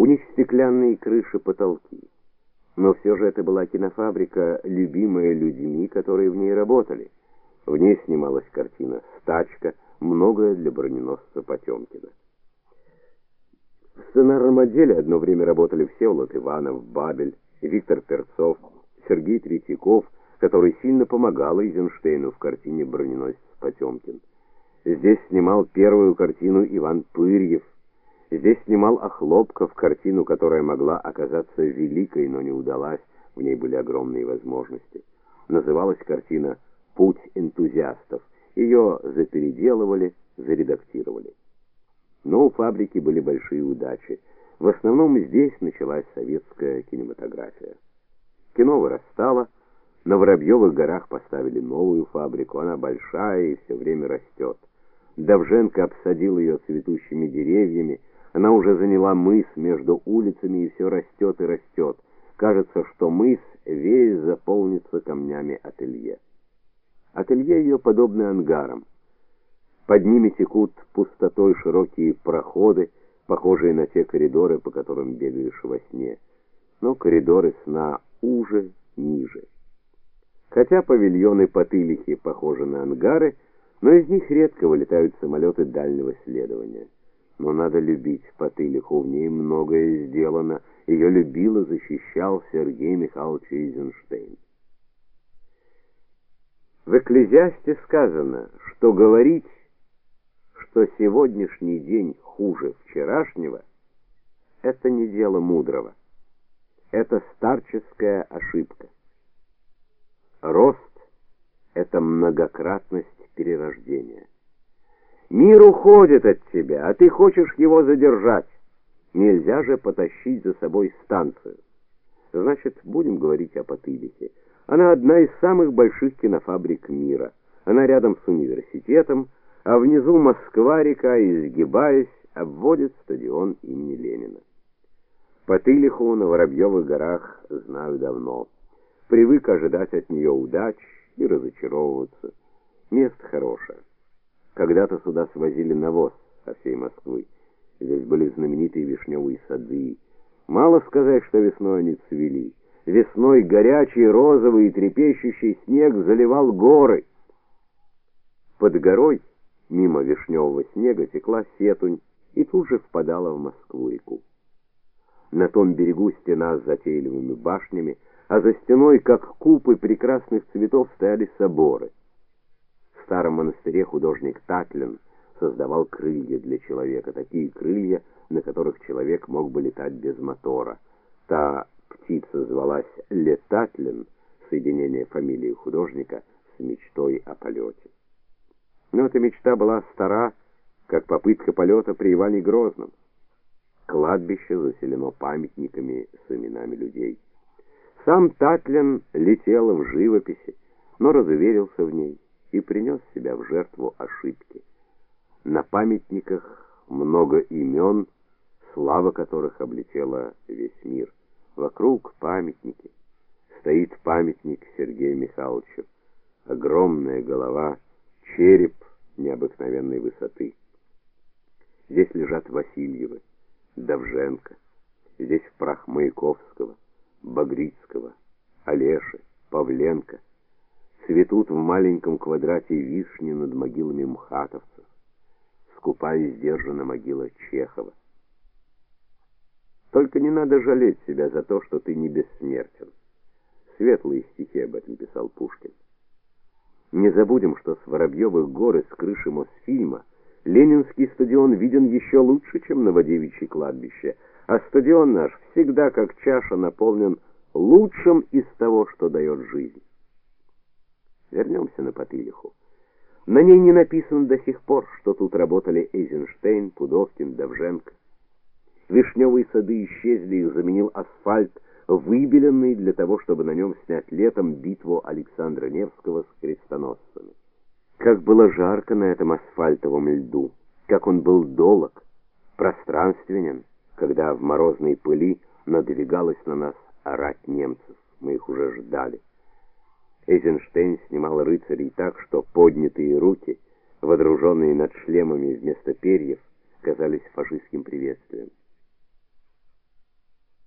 У них стеклянные крыши, потолки. Но все же это была кинофабрика, любимая людьми, которые в ней работали. В ней снималась картина «Стачка», многое для броненосца Потемкина. В сценарном отделе одно время работали Всеволод Иванов, Бабель, Виктор Перцов, Сергей Третьяков, который сильно помогал Эйзенштейну в картине «Броненосец Потемкин». Здесь снимал первую картину Иван Пырьев, здесь снимал Охлопков, картину, которая могла оказаться великой, но не удалась, в ней были огромные возможности. Называлась картина «Путь энтузиастов». Ее запеределывали, заредактировали. Но у фабрики были большие удачи. В основном здесь началась советская кинематография. Кино вырастало, на Воробьевых горах поставили новую фабрику, она большая и все время растет. Давженко обсадил ее цветущими деревьями, она уже заняла мыс между улицами и все растет и растет. Кажется, что мыс весь заполнится камнями ателье. Ателье ее подобны ангарам. Под ними текут пустотой широкие проходы, похожие на те коридоры, по которым бегаешь во сне. Но коридоры сна уже, ниже. Хотя павильоны Потылихи похожи на ангары, но из них редко вылетают самолеты дальнего следования. Но надо любить Потылиху, в ней многое сделано. Ее любил и защищал Сергей Михайлович Эйзенштейн. В Экклезиасте сказано, что говорить что сегодняшний день хуже вчерашнего, это не дело мудрого. Это старческая ошибка. Рост это многократность перерождения. Мир уходит от тебя, а ты хочешь его задержать. Нельзя же потащить за собой станцию. Значит, будем говорить о Потылихе. Она одна из самых больших кинофабрик мира. Она рядом с университетом, а внизу Москва-река, изгибаясь, обводит стадион имени Ленина. Потылиху на Воробьевых горах знаю давно. Привык ожидать от нее удач и разочаровываться. Место хорошее. Когда-то сюда свозили навоз со всей Москвы. Здесь были знаменитые вишневые сады. Мало сказать, что весной они цвели. Весной горячий, розовый и трепещущий снег заливал горы. Под горой Мимо вишневого снега текла Сетунь и тут же впадала в Москву-реку. На том берегу стена с затейливыми башнями, а за стеной, как купы прекрасных цветов, стояли соборы. Старом монастыре художник Татлин создавал крылья для человека, такие крылья, на которых человек мог бы летать без мотора. Та птица звалась Летатлин, соединение фамилии художника с мечтой о полете. Но эта мечта была стара, как попытка полета при Иване Грозном. Кладбище заселено памятниками с именами людей. Сам Татлин летел в живописи, но разуверился в ней и принес себя в жертву ошибки. На памятниках много имен, слава которых облетела весь мир. Вокруг памятники. Стоит памятник Сергею Михайловичу. Огромная голова — череп необыкновенной высоты. Здесь лежат Васильевы, Давженко, здесь прах Маяковского, Багрицкого, Олеши, Павленко. Цветут в маленьком квадрате вишни над могилами мхатовцев. Скупая и сдержана могила Чехова. Только не надо жалеть себя за то, что ты не бессмертен. Светлые стихи об этом писал Пушкин. Не забудем, что с Воробьевых гор и с крыши Мосфильма Ленинский стадион виден еще лучше, чем Новодевичье кладбище, а стадион наш всегда как чаша наполнен лучшим из того, что дает жизнь. Вернемся на Потылиху. На ней не написано до сих пор, что тут работали Эйзенштейн, Пудовкин, Давженко. Вишневые сады исчезли, их заменил асфальт, выбеленный для того, чтобы на нем снять летом битву Александра Невского с крестоносцами. Как было жарко на этом асфальтовом льду, как он был долог, пространственен, когда в морозной пыли надвигалась на нас орать немцев. Мы их уже ждали. Эйзенштейн снимал рыцарей так, что поднятые руки, водруженные над шлемами вместо перьев, казались фашистским приветствием.